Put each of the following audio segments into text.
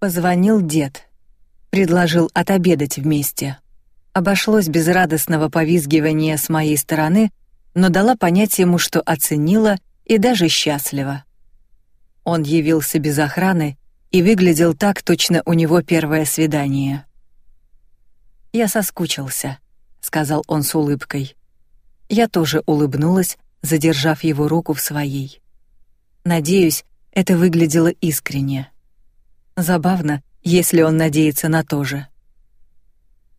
Позвонил дед. Предложил отобедать вместе. Обошлось без радостного повизгивания с моей стороны, но дала понять ему, что оценила и даже счастлива. Он явился без охраны и выглядел так, точно у него первое свидание. «Я соскучился», — сказал он с улыбкой. Я тоже улыбнулась, задержав его руку в своей. Надеюсь, это выглядело искренне. Забавно, если он надеется на то же.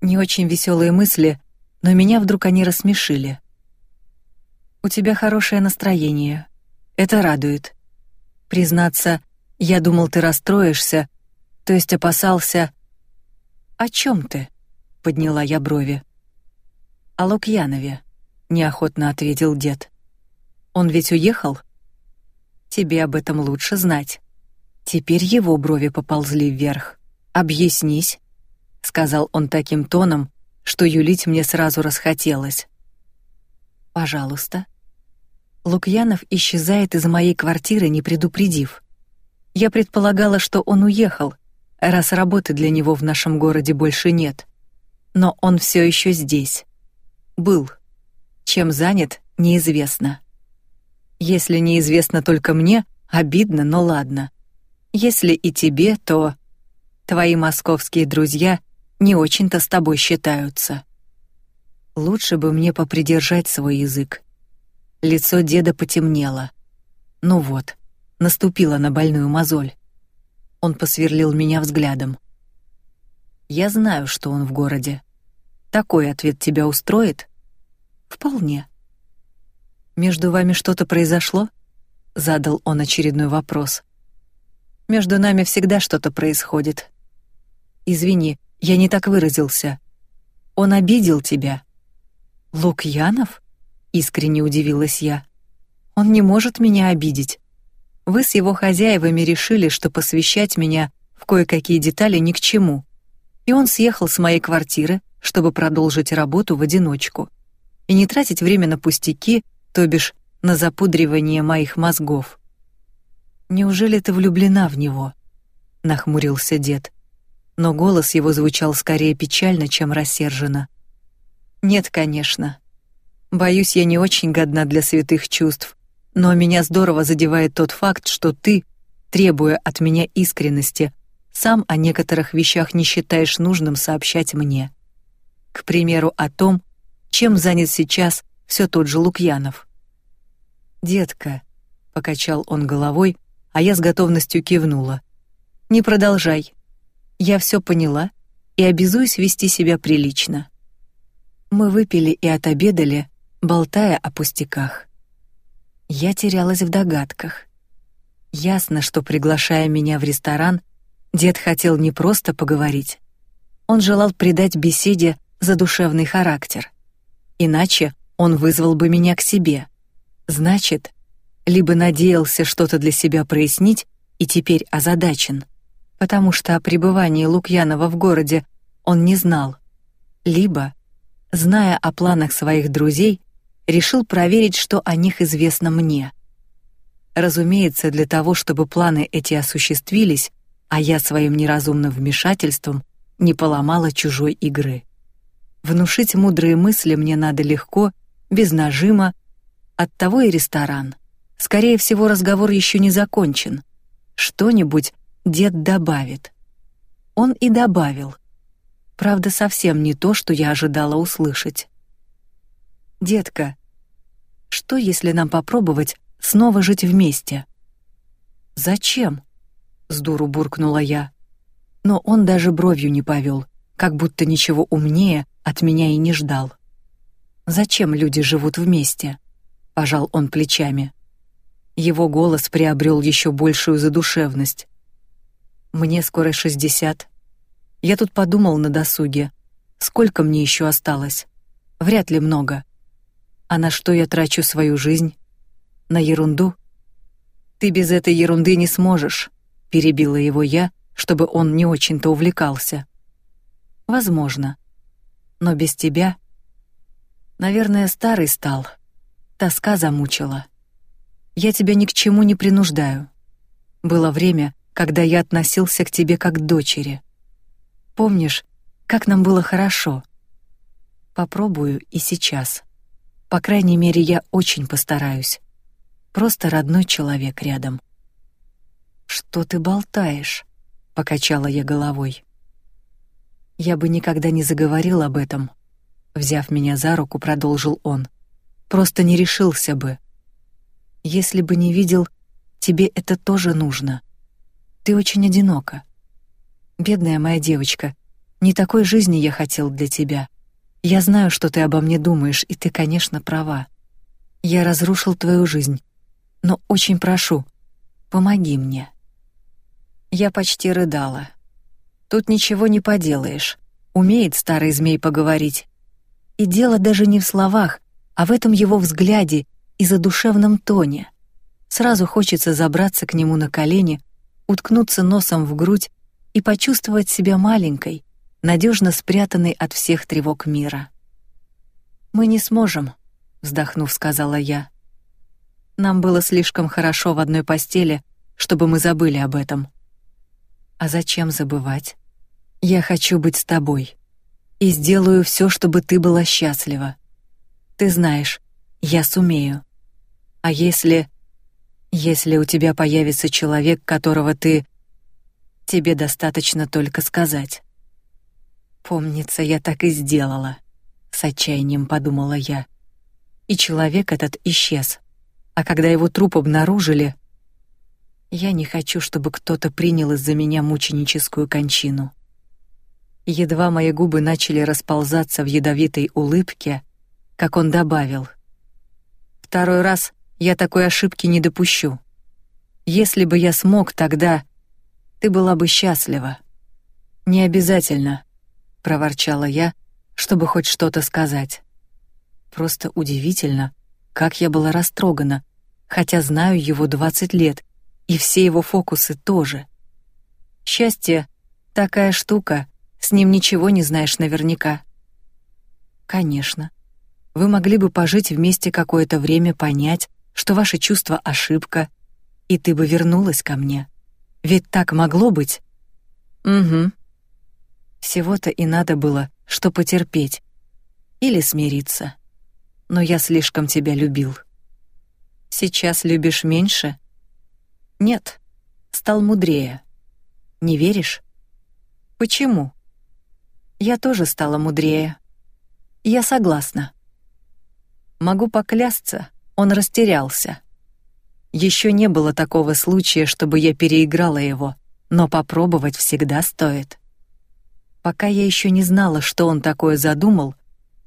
Не очень веселые мысли, но меня вдруг они рассмешили. У тебя хорошее настроение. Это радует. Признаться, я думал, ты расстроишься, то есть опасался. О чем ты? подняла я брови. О Лукьянове, неохотно ответил дед. Он ведь уехал? Тебе об этом лучше знать. Теперь его брови поползли вверх. Объяснись, сказал он таким тоном, что юлить мне сразу расхотелось. Пожалуйста. Лукьянов исчезает из моей квартиры, не предупредив. Я предполагала, что он уехал, раз работы для него в нашем городе больше нет. Но он все еще здесь. Был. Чем занят, неизвестно. Если неизвестно только мне, обидно, но ладно. Если и тебе, то твои московские друзья не очень-то с тобой считаются. Лучше бы мне попридержать свой язык. Лицо деда потемнело. Ну вот, наступила на больную мозоль. Он посверлил меня взглядом. Я знаю, что он в городе. Такой ответ тебя устроит? Вполне. Между вами что-то произошло? задал он очередной вопрос. Между нами всегда что-то происходит. Извини, я не так выразился. Он обидел тебя. Лукьянов? искренне удивилась я. Он не может меня обидеть. Вы с его хозяевами решили, что посвящать меня в кое-какие детали ни к чему. И он съехал с моей квартиры, чтобы продолжить работу в одиночку и не тратить время на пустяки, то бишь на запудривание моих мозгов. Неужели ты влюблена в него? нахмурился дед. Но голос его звучал скорее печально, чем рассерженно. Нет, конечно. Боюсь, я не очень годна для святых чувств, но меня здорово задевает тот факт, что ты, требуя от меня искренности, сам о некоторых вещах не считаешь нужным сообщать мне. К примеру, о том, чем занят сейчас все тот же Лукьянов. Детка, покачал он головой, а я с готовностью кивнула. Не продолжай. Я все поняла и обязуюсь вести себя прилично. Мы выпили и отобедали, болтая о пустяках. Я терялась в догадках. Ясно, что приглашая меня в ресторан, дед хотел не просто поговорить. Он желал придать беседе задушевный характер. Иначе он вызвал бы меня к себе. Значит, либо надеялся что-то для себя прояснить и теперь озадачен, потому что о пребывании Лукьянова в городе он не знал, либо, зная о планах своих друзей, решил проверить, что о них известно мне. Разумеется, для того, чтобы планы эти осуществились, а я своим неразумным вмешательством не поломала чужой игры. Внушить мудрые мысли мне надо легко, без нажима, оттого и ресторан. Скорее всего, разговор еще не закончен. Что-нибудь дед добавит. Он и добавил. Правда, совсем не то, что я ожидала услышать. Детка, что если нам попробовать снова жить вместе? Зачем? С дуру буркнула я. Но он даже бровью не повел, как будто ничего умнее от меня и не ждал. Зачем люди живут вместе? Пожал он плечами. Его голос приобрел еще большую задушевность. Мне скоро шестьдесят. Я тут подумал на досуге, сколько мне еще осталось. Вряд ли много. А на что я трачу свою жизнь? На ерунду? Ты без этой ерунды не сможешь, перебила его я, чтобы он не очень-то увлекался. Возможно. Но без тебя, наверное, старый стал. Тоска замучила. Я тебя ни к чему не принуждаю. Было время, когда я относился к тебе как к дочери. Помнишь, как нам было хорошо? Попробую и сейчас. По крайней мере, я очень постараюсь. Просто родной человек рядом. Что ты болтаешь? покачала я головой. Я бы никогда не заговорил об этом, взяв меня за руку, продолжил он. Просто не решился бы. Если бы не видел, тебе это тоже нужно. Ты очень одинока. Бедная моя девочка, не такой жизни я хотел для тебя. Я знаю, что ты обо мне думаешь, и ты, конечно, права. Я разрушил твою жизнь, но очень прошу, помоги мне. Я почти рыдала. Тут ничего не поделаешь. Умеет старый змей поговорить. И дело даже не в словах, а в этом его взгляде и задушевном тоне. Сразу хочется забраться к нему на колени, уткнуться носом в грудь и почувствовать себя маленькой, надежно спрятанной от всех тревог мира. Мы не сможем, вздохнув, сказала я. Нам было слишком хорошо в одной постели, чтобы мы забыли об этом. А зачем забывать? Я хочу быть с тобой и сделаю все, чтобы ты была счастлива. Ты знаешь, я сумею. А если если у тебя появится человек, которого ты тебе достаточно только сказать. Помнится, я так и сделала, с отчаянием подумала я. И человек этот исчез. А когда его труп обнаружили, я не хочу, чтобы кто-то принял из-за меня мученическую кончину. Едва мои губы начали расползаться в ядовитой улыбке, как он добавил: "Второй раз я такой ошибки не допущу. Если бы я смог тогда, ты была бы счастлива". "Не обязательно", проворчала я, чтобы хоть что-то сказать. Просто удивительно, как я была растрогана, хотя знаю его двадцать лет, и все его фокусы тоже. Счастье такая штука, с ним ничего не знаешь наверняка. Конечно. Вы могли бы пожить вместе какое-то время, понять, что ваше чувство ошибка, и ты бы вернулась ко мне. Ведь так могло быть. Угу. Всего-то и надо было, что потерпеть или смириться. Но я слишком тебя любил. Сейчас любишь меньше? Нет, стал мудрее. Не веришь? Почему? Я тоже стала мудрее. Я согласна. Могу поклясться, он растерялся. Еще не было такого случая, чтобы я переиграла его, но попробовать всегда стоит. Пока я еще не знала, что он такое задумал,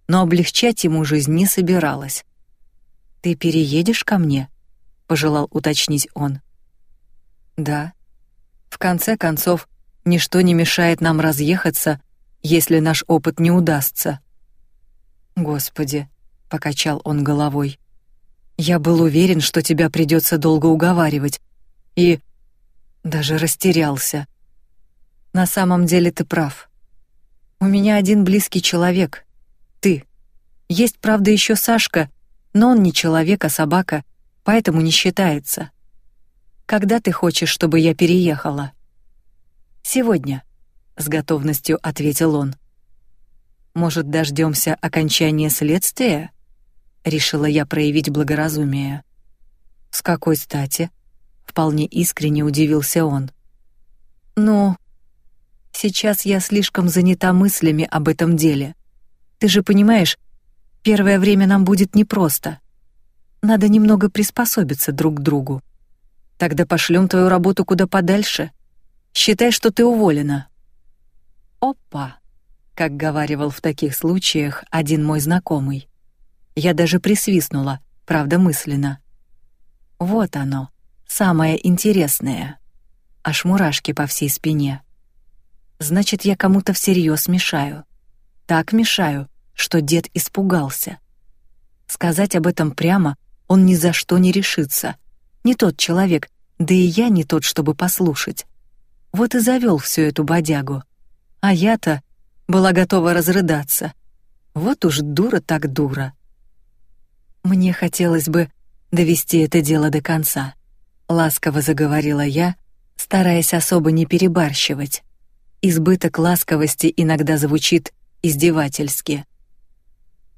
но облегчать ему жизнь не собиралась. Ты переедешь ко мне? пожелал уточнить он. Да. В конце концов, ничто не мешает нам разъехаться если наш опыт не удастся. Господи, покачал он головой. Я был уверен, что тебя придется долго уговаривать, и даже растерялся. На самом деле ты прав. У меня один близкий человек ты. Есть, правда, еще Сашка, но он не человек, а собака, поэтому не считается. Когда ты хочешь, чтобы я переехала? Сегодня с готовностью ответил он. Может, дождемся окончания следствия? Решила я проявить благоразумие. С какой стати? Вполне искренне удивился он. Ну, сейчас я слишком занята мыслями об этом деле. Ты же понимаешь, первое время нам будет непросто. Надо немного приспособиться друг к другу. Тогда пошлем твою работу куда подальше. Считай, что ты уволена. Опа, как говаривал в таких случаях один мой знакомый. Я даже присвистнула, правда мысленно. Вот оно, самое интересное. Аж мурашки по всей спине. Значит, я кому-то всерьез мешаю. Так мешаю, что дед испугался. Сказать об этом прямо он ни за что не решится. Не тот человек, да и я не тот, чтобы послушать. Вот и завел всю эту бодягу. А я-то была готова разрыдаться. Вот уж дура так дура. Мне хотелось бы довести это дело до конца, ласково заговорила я, стараясь особо не перебарщивать. Избыток ласковости иногда звучит издевательски.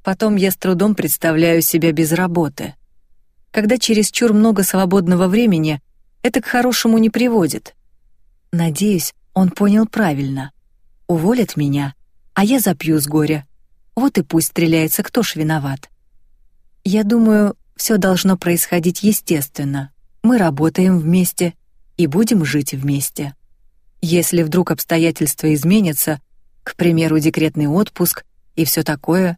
Потом я с трудом представляю себя без работы. Когда чересчур много свободного времени, это к хорошему не приводит. Надеюсь, он понял правильно. Уволят меня, а я запью с горя. Вот и пусть стреляется, кто ж виноват. Я думаю, все должно происходить естественно. Мы работаем вместе и будем жить вместе. Если вдруг обстоятельства изменятся, к примеру, декретный отпуск и все такое,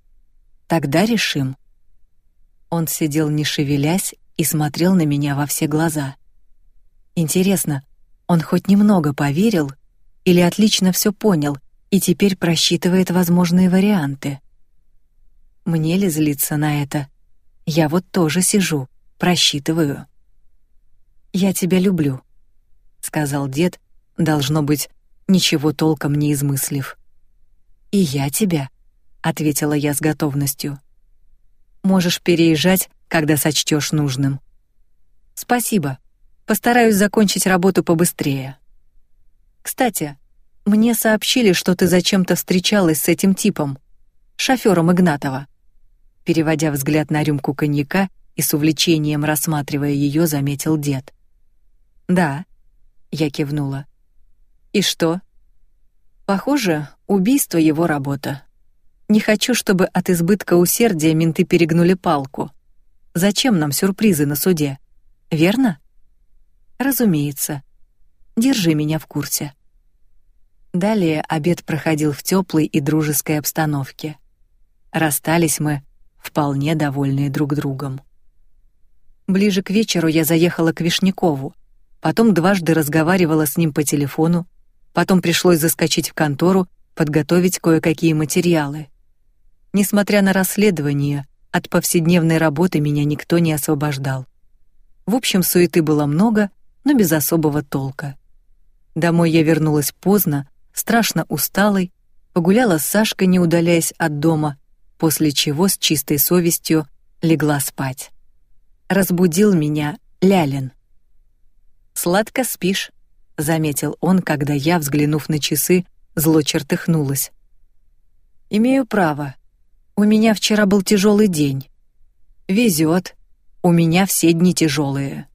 тогда решим. Он сидел не шевелясь и смотрел на меня во все глаза. Интересно, он хоть немного поверил или отлично все понял и теперь просчитывает возможные варианты? Мне ли злиться на это? Я вот тоже сижу, просчитываю. Я тебя люблю, сказал дед, должно быть, ничего толком не измыслив. И я тебя, ответила я с готовностью. Можешь переезжать, когда сочтешь нужным. Спасибо. Постараюсь закончить работу побыстрее. Кстати, мне сообщили, что ты зачем-то встречалась с этим типом, шофёром Игнатова переводя взгляд на рюмку коньяка и с увлечением рассматривая ее, заметил дед. Да, я кивнула. И что? Похоже, убийство его работа. Не хочу, чтобы от избытка усердия менты перегнули палку. Зачем нам сюрпризы на суде? Верно? Разумеется. Держи меня в курсе. Далее обед проходил в теплой и дружеской обстановке. Расстались мы вполне довольные друг другом. Ближе к вечеру я заехала к Вишнякову, потом дважды разговаривала с ним по телефону, потом пришлось заскочить в контору, подготовить кое-какие материалы. Несмотря на расследование, от повседневной работы меня никто не освобождал. В общем, суеты было много, но без особого толка. Домой я вернулась поздно, страшно усталой, погуляла с Сашкой, не удаляясь от дома, после чего с чистой совестью легла спать. Разбудил меня Лялин. «Сладко спишь», — заметил он, когда я, взглянув на часы, зло чертыхнулась. «Имею право. У меня вчера был тяжелый день. Везет. У меня все дни тяжелые.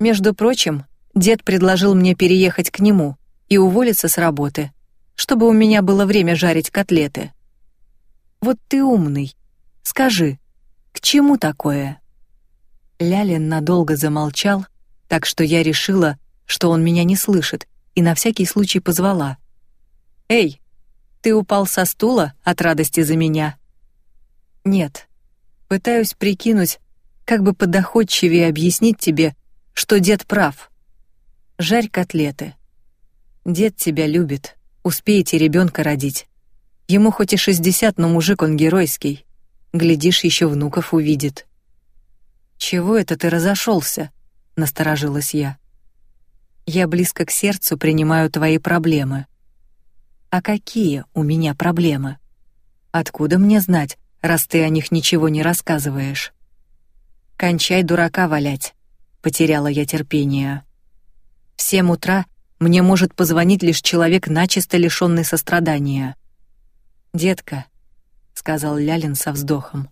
Между прочим, дед предложил мне переехать к нему и уволиться с работы, чтобы у меня было время жарить котлеты. Вот ты умный. Скажи, к чему такое? Лялин надолго замолчал, так что я решила, что он меня не слышит, и на всякий случай позвала: "Эй, ты упал со стула от радости за меня?" "Нет. Пытаюсь прикинуть, как бы подоходчивее объяснить тебе, что дед прав. Жарь котлеты. Дед тебя любит. Успеете ребенка родить. Ему хоть и шестьдесят, но мужик он геройский. Глядишь, еще внуков увидит. Чего это ты разошелся? Насторожилась я. Я близко к сердцу принимаю твои проблемы. А какие у меня проблемы? Откуда мне знать, раз ты о них ничего не рассказываешь? Кончай дурака валять. Потеряла я терпение. В семь утра мне может позвонить лишь человек начисто лишенный сострадания. Детка, сказал Лялин со вздохом.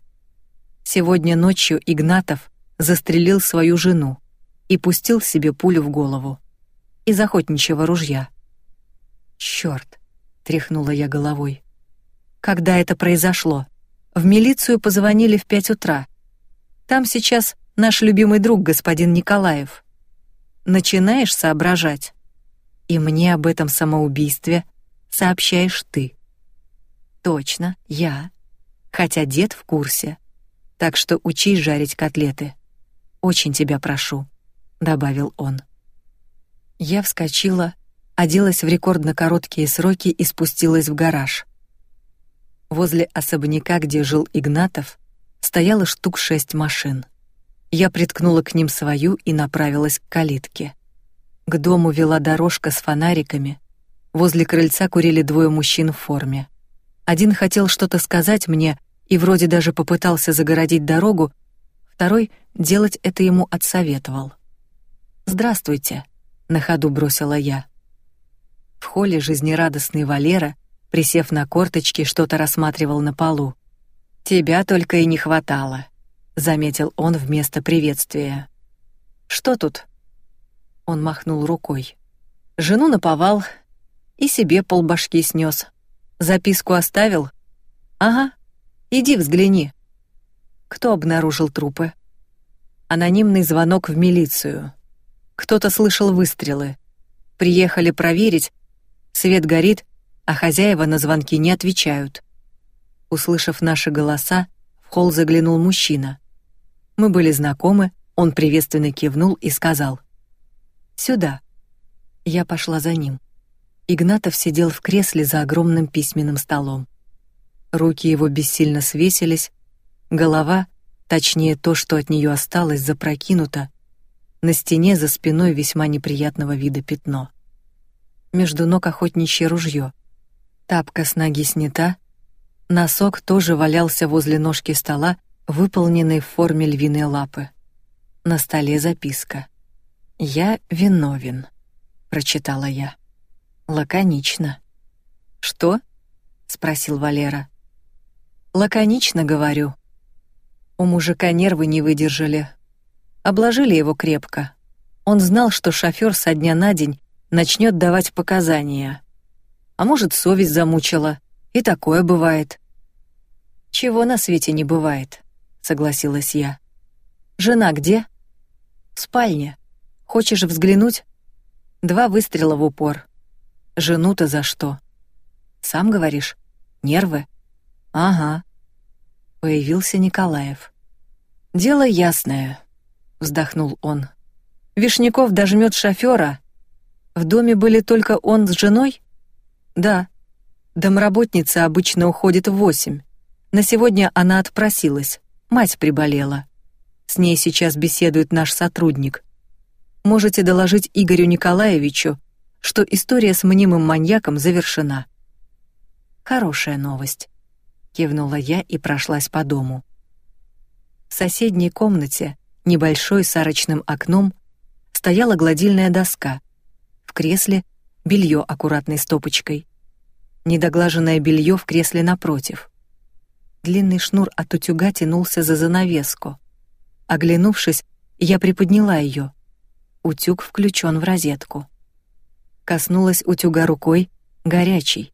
Сегодня ночью Игнатов застрелил свою жену и пустил себе пулю в голову из охотничьего ружья. Черт! тряхнула я головой. Когда это произошло? В милицию позвонили в пять утра. Там сейчас наш любимый друг господин Николаев. Начинаешь соображать, и мне об этом самоубийстве сообщаешь ты. Точно, я. Хотя дед в курсе. Так что учись жарить котлеты. Очень тебя прошу, добавил он. Я вскочила, оделась в рекордно короткие сроки и спустилась в гараж. Возле особняка, где жил Игнатов, стояло штук шесть машин. Я приткнула к ним свою и направилась к калитке. К дому вела дорожка с фонариками. Возле крыльца курили двое мужчин в форме. Один хотел что-то сказать мне и вроде даже попытался загородить дорогу, второй делать это ему отсоветовал. "Здравствуйте", на ходу бросила я. В холле жизнерадостный Валера, присев на корточки, что-то рассматривал на полу. Тебя только и не хватало, заметил он вместо приветствия. Что тут? Он махнул рукой. Жену наповал и себе полбашки снес. Записку оставил? Ага. Иди взгляни. Кто обнаружил трупы? Анонимный звонок в милицию. Кто-то слышал выстрелы. Приехали проверить. Свет горит, а хозяева на звонки не отвечают. Услышав наши голоса, в холл заглянул мужчина. Мы были знакомы, он приветственно кивнул и сказал: "Сюда". Я пошла за ним. Игнатов сидел в кресле за огромным письменным столом. Руки его бессильно свесились, голова, точнее то, что от нее осталось, запрокинута. На стене за спиной весьма неприятного вида пятно. Между ног охотничье ружье. Тапка с ноги снята, носок тоже валялся возле ножки стола, выполненный в форме львиной лапы. На столе записка: "Я виновен", прочитала я. Лаконично. Что? спросил Валера. Лаконично говорю. У мужика нервы не выдержали. Обложили его крепко. Он знал, что шофер со дня на день начнет давать показания. А может, совесть замучила. И такое бывает. Чего на свете не бывает, согласилась я. Жена где? В спальне. Хочешь взглянуть? Два выстрела в упор. Жену-то за что? Сам говоришь, нервы. Ага. Появился Николаев. Дело ясное, вздохнул он. Вишняков дожмет шофера. В доме были только он с женой? Да. Домработница обычно уходит в восемь. На сегодня она отпросилась. Мать приболела. С ней сейчас беседует наш сотрудник. Можете доложить Игорю Николаевичу, что история с мнимым маньяком завершена. Хорошая новость, кивнула я и прошлась по дому. В соседней комнате, небольшой с арочным окном, стояла гладильная доска. В кресле белье аккуратной стопочкой. Недоглаженное белье в кресле напротив. Длинный шнур от утюга тянулся за занавеску. Оглянувшись, я приподняла ее. Утюг включен в розетку коснулась утюга рукой, горячий.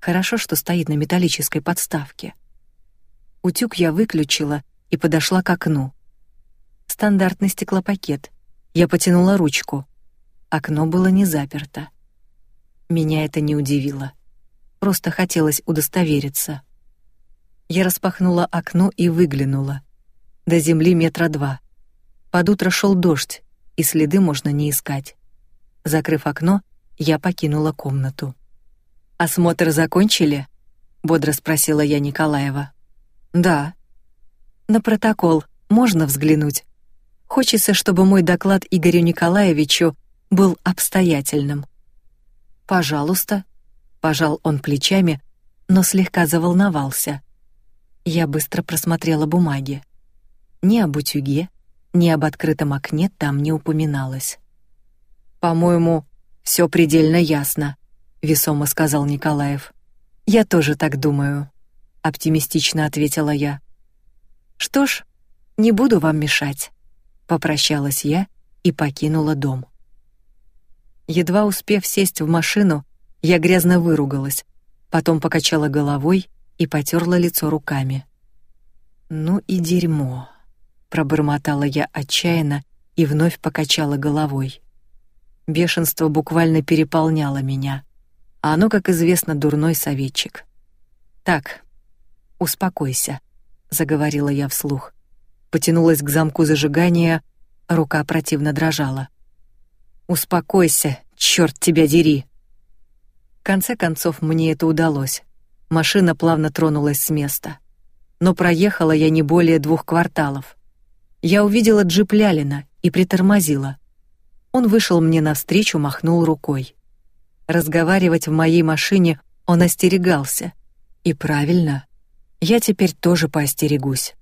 Хорошо, что стоит на металлической подставке. Утюг я выключила и подошла к окну. Стандартный стеклопакет. Я потянула ручку. Окно было не заперто. Меня это не удивило. Просто хотелось удостовериться. Я распахнула окно и выглянула. До земли метра два. Под утро шел дождь, и следы можно не искать. Закрыв окно, я покинула комнату. Осмотр закончили? бодро спросила я Николаева. Да. На протокол можно взглянуть. Хочется, чтобы мой доклад Игорю Николаевичу был обстоятельным. Пожалуйста, пожал он плечами, но слегка заволновался. Я быстро просмотрела бумаги. Ни об утюге, ни об открытом окне там не упоминалось. По-моему, все предельно ясно, весомо сказал Николаев. Я тоже так думаю, оптимистично ответила я. Что ж, не буду вам мешать, попрощалась я и покинула дом. Едва успев сесть в машину, я грязно выругалась, потом покачала головой и потёрла лицо руками. Ну и дерьмо, пробормотала я отчаянно и вновь покачала головой. Бешенство буквально переполняло меня. А оно, как известно, дурной советчик. Так, успокойся, заговорила я вслух. Потянулась к замку зажигания, рука противно дрожала. Успокойся, черт тебя дери. В конце концов мне это удалось. Машина плавно тронулась с места. Но проехала я не более двух кварталов. Я увидела джип Лялина и притормозила. Он вышел мне навстречу, махнул рукой. Разговаривать в моей машине он остерегался. И правильно. Я теперь тоже поостерегусь.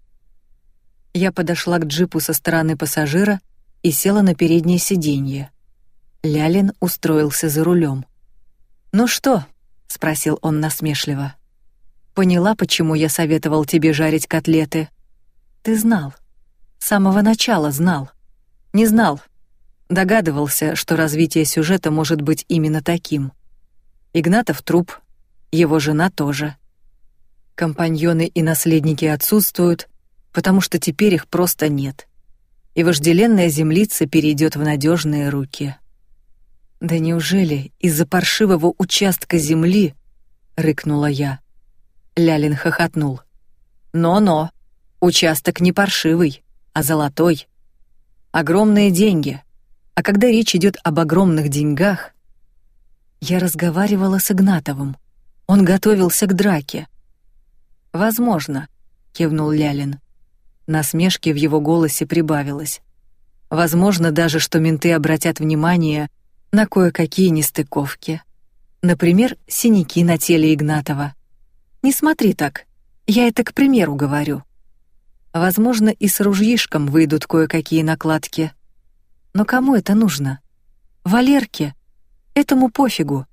Я подошла к джипу со стороны пассажира и села на переднее сиденье. Лялин устроился за рулем. «Ну что?» — спросил он насмешливо. «Поняла, почему я советовал тебе жарить котлеты?» «Ты знал. С самого начала знал. Не знал. Догадывался, что развитие сюжета может быть именно таким. Игнатов труп, его жена тоже. Компаньоны и наследники отсутствуют, потому что теперь их просто нет. И вожделенная землица перейдет в надежные руки. Да неужели из-за паршивого участка земли, рыкнула я. Лялин хохотнул. Но-но, участок не паршивый, а золотой. Огромные деньги. А когда речь идет об огромных деньгах, я разговаривала с Игнатовым. Он готовился к драке. Возможно, кивнул Лялин. Насмешки в его голосе прибавилось. Возможно даже, что менты обратят внимание на кое-какие нестыковки. Например, синяки на теле Игнатова. Не смотри так. Я это к примеру говорю. Возможно, и с ружьишком выйдут кое-какие накладки. Но кому это нужно? Валерке. Этому пофигу.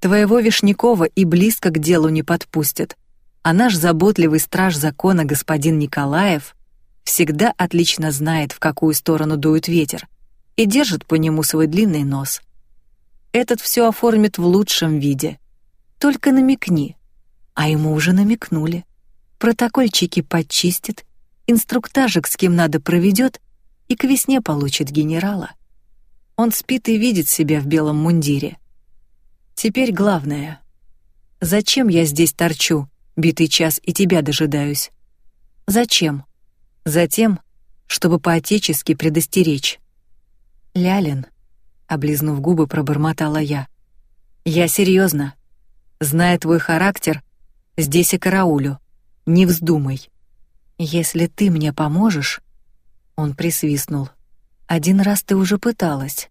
Твоего Вишнякова и близко к делу не подпустят. А наш заботливый страж закона господин Николаев всегда отлично знает, в какую сторону дует ветер, и держит по нему свой длинный нос. Этот все оформит в лучшем виде. Только намекни. А ему уже намекнули. Протокольчики подчистит, инструктажик с кем надо проведет и к весне получит генерала. Он спит и видит себя в белом мундире. Теперь главное. Зачем я здесь торчу, битый час и тебя дожидаюсь? Зачем? Затем, чтобы по-отечески предостеречь. Лялин, облизнув губы, пробормотала я. Я серьезно. Зная твой характер, здесь и караулю. Не вздумай. Если ты мне поможешь, он присвистнул. Один раз ты уже пыталась.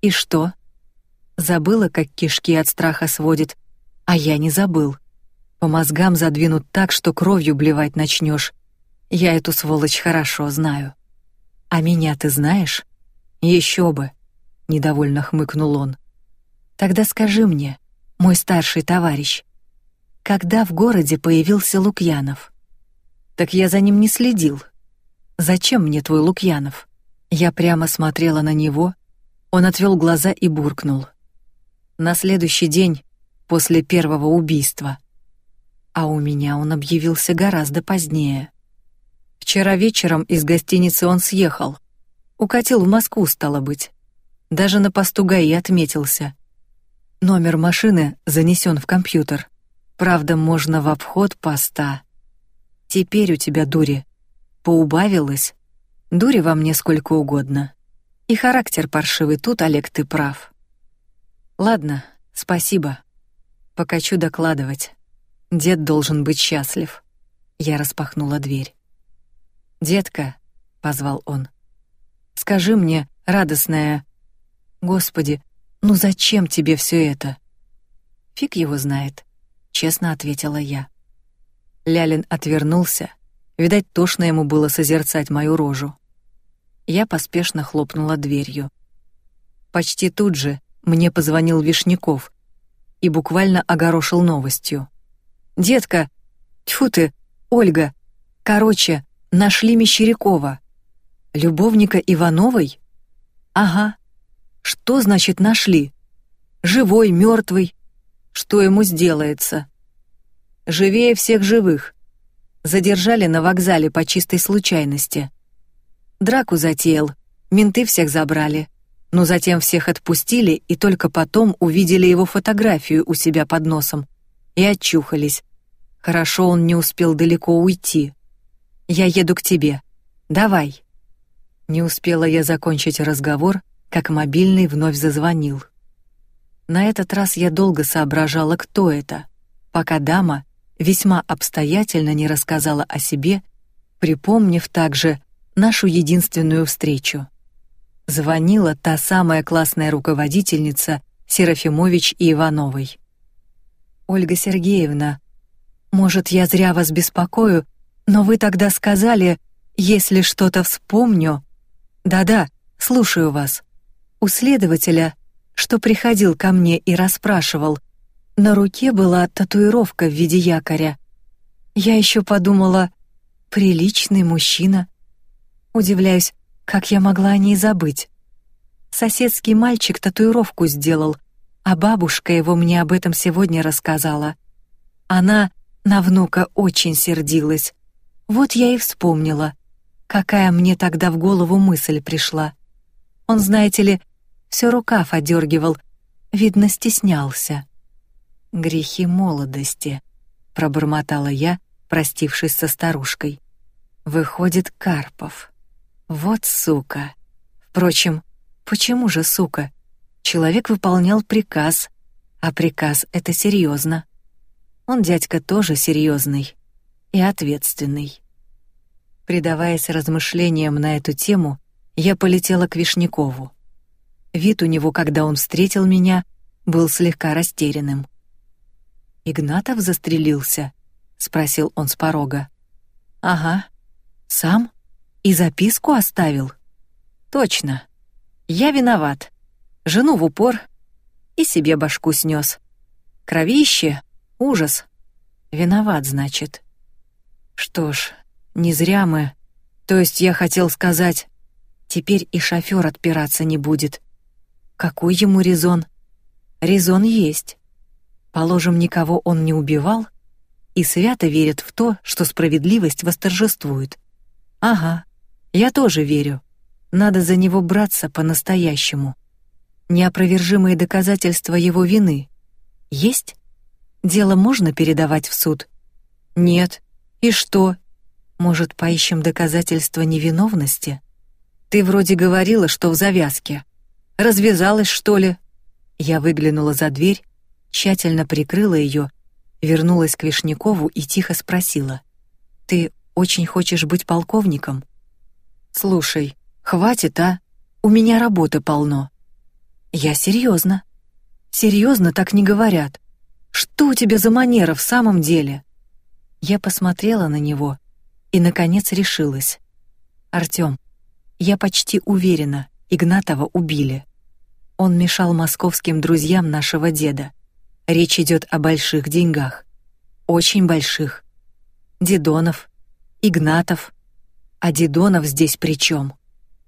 И что? Забыла, как кишки от страха сводит, а я не забыл. По мозгам задвинут так, что кровью блевать начнешь. Я эту сволочь хорошо знаю. А меня ты знаешь? Еще бы, недовольно хмыкнул он. Тогда скажи мне, мой старший товарищ, когда в городе появился Лукьянов? Так я за ним не следил. Зачем мне твой Лукьянов? Я прямо смотрела на него. Он отвел глаза и буркнул: "На следующий день после первого убийства. А у меня он объявился гораздо позднее. Вчера вечером из гостиницы он съехал, укатил в Москву, стало быть. Даже на посту ГАИ отметился. Номер машины занесен в компьютер. Правда, можно в обход поста. Теперь у тебя дури поубавилось. Дури во мне сколько угодно. И характер паршивый тут, Олег, ты прав. Ладно, спасибо. Покачу докладывать. Дед должен быть счастлив. Я распахнула дверь. Детка, позвал он. Скажи мне, радостная, Господи, ну зачем тебе все это? Фиг его знает, честно ответила я. Лялин отвернулся, Видать, тошно ему было созерцать мою рожу. Я поспешно хлопнула дверью. Почти тут же мне позвонил Вишняков и буквально огорошил новостью. «Детка! Тьфу ты! Ольга! Короче, нашли Мещерякова. Любовника Ивановой? Ага. Что значит нашли? Живой, мертвый? Что ему сделается? Живее всех живых задержали на вокзале по чистой случайности. Драку затеял, менты всех забрали, но затем всех отпустили и только потом увидели его фотографию у себя под носом и отчухались. Хорошо он не успел далеко уйти. Я еду к тебе. Давай. Не успела я закончить разговор, как мобильный вновь зазвонил. На этот раз я долго соображала, кто это, пока дама весьма обстоятельно не рассказала о себе, припомнив также нашу единственную встречу. Звонила та самая классная руководительница Серафимович и Ивановой. Ольга Сергеевна, может, я зря вас беспокою, но вы тогда сказали, если что-то вспомню. Да-да, слушаю вас. У следователя что приходил ко мне и расспрашивал. На руке была татуировка в виде якоря. Я еще подумала, приличный мужчина. Удивляюсь, как я могла о ней забыть. Соседский мальчик татуировку сделал, а бабушка его мне об этом сегодня рассказала. Она на внука очень сердилась. Вот я и вспомнила, какая мне тогда в голову мысль пришла. Он, знаете ли, все рукав одергивал, видно, стеснялся. Грехи молодости, пробормотала я, простившись со старушкой. Выходит, Карпов. Вот сука. Впрочем, почему же сука? Человек выполнял приказ, а приказ это серьезно. Он дядька тоже серьезный и ответственный. Предаваясь размышлениям на эту тему, я полетела к Вишнякову. Вид у него, когда он встретил меня, был слегка растерянным. Игнатов застрелился, спросил он с порога. Ага. Сам и записку оставил. Точно. Я виноват. Жену в упор и себе башку снес. Кровище, ужас. Виноват, значит. Что ж, не зря мы. То есть я хотел сказать, теперь и шофер отпираться не будет. Какой ему резон? Резон есть. Положим, никого он не убивал и свято верит в то, что справедливость восторжествует. Ага, я тоже верю. Надо за него браться по-настоящему. Неопровержимые доказательства его вины есть? Дело можно передавать в суд? Нет. И что? Может, поищем доказательства невиновности? Ты вроде говорила, что в завязке. Развязалась, что ли? Я выглянула за дверь, тщательно прикрыла ее, вернулась к Вишнякову и тихо спросила: "Ты очень хочешь быть полковником?" "Слушай, хватит, а? У меня работы полно". "Я серьезно. Серьезно так не говорят. Что у тебя за манера в самом деле?" Я посмотрела на него и наконец решилась. Артём, я почти уверена, Игнатова убили. Он мешал московским друзьям нашего деда. Речь идет о больших деньгах. Очень больших. Дедонов, Игнатов. А Дедонов здесь при чем?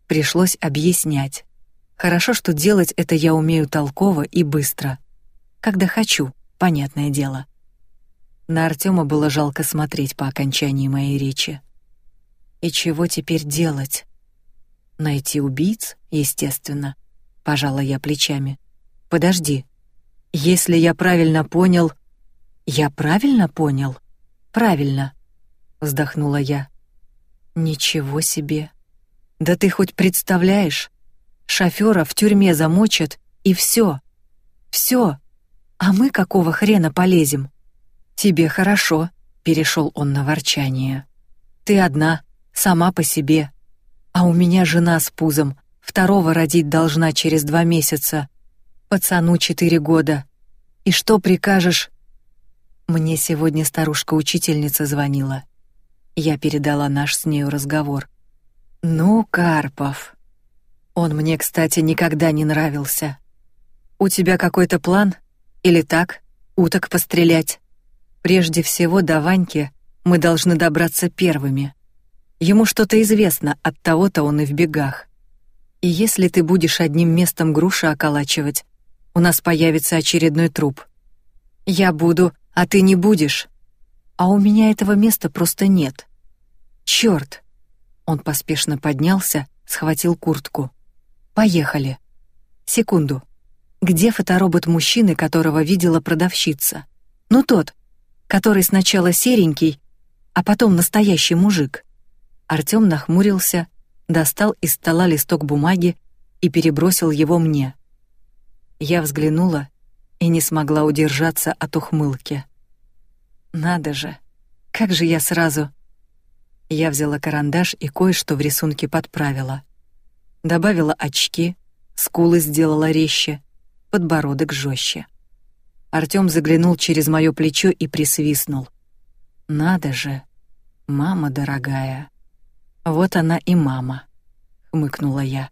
Пришлось объяснять. Хорошо, что делать это я умею толково и быстро. Когда хочу, понятное дело. На Артема было жалко смотреть по окончании моей речи. И чего теперь делать? Найти убийц, естественно. Пожала я плечами. Подожди. Если я правильно понял, я правильно понял? Правильно. Вздохнула я. Ничего себе. Да ты хоть представляешь? Шофера в тюрьме замочат и все, все. А мы какого хрена полезем? Тебе хорошо. Перешел он на ворчание. Ты одна, сама по себе. А у меня жена с пузом, второго родить должна через два месяца. Пацану четыре года. И что прикажешь? Мне сегодня старушка-учительница звонила. Я передала наш с нею разговор. Ну, Карпов. Он мне, кстати, никогда не нравился. У тебя какой-то план? Или так, уток пострелять? Прежде всего, до Ваньки мы должны добраться первыми. Ему что-то известно, от того-то он и в бегах. И если ты будешь одним местом груши околачивать, у нас появится очередной труп. Я буду, а ты не будешь. А у меня этого места просто нет. Черт! Он поспешно поднялся, схватил куртку. Поехали. Секунду. Где фоторобот мужчины, которого видела продавщица? Ну тот, который сначала серенький, а потом настоящий мужик. Артём нахмурился, достал из стола листок бумаги и перебросил его мне. Я взглянула и не смогла удержаться от ухмылки. Надо же, как же я сразу. Я взяла карандаш и кое-что в рисунке подправила. Добавила очки, скулы сделала резче, подбородок жестче. Артём заглянул через моё плечо и присвистнул. Надо же, мама дорогая. Вот она и мама, хмыкнула я.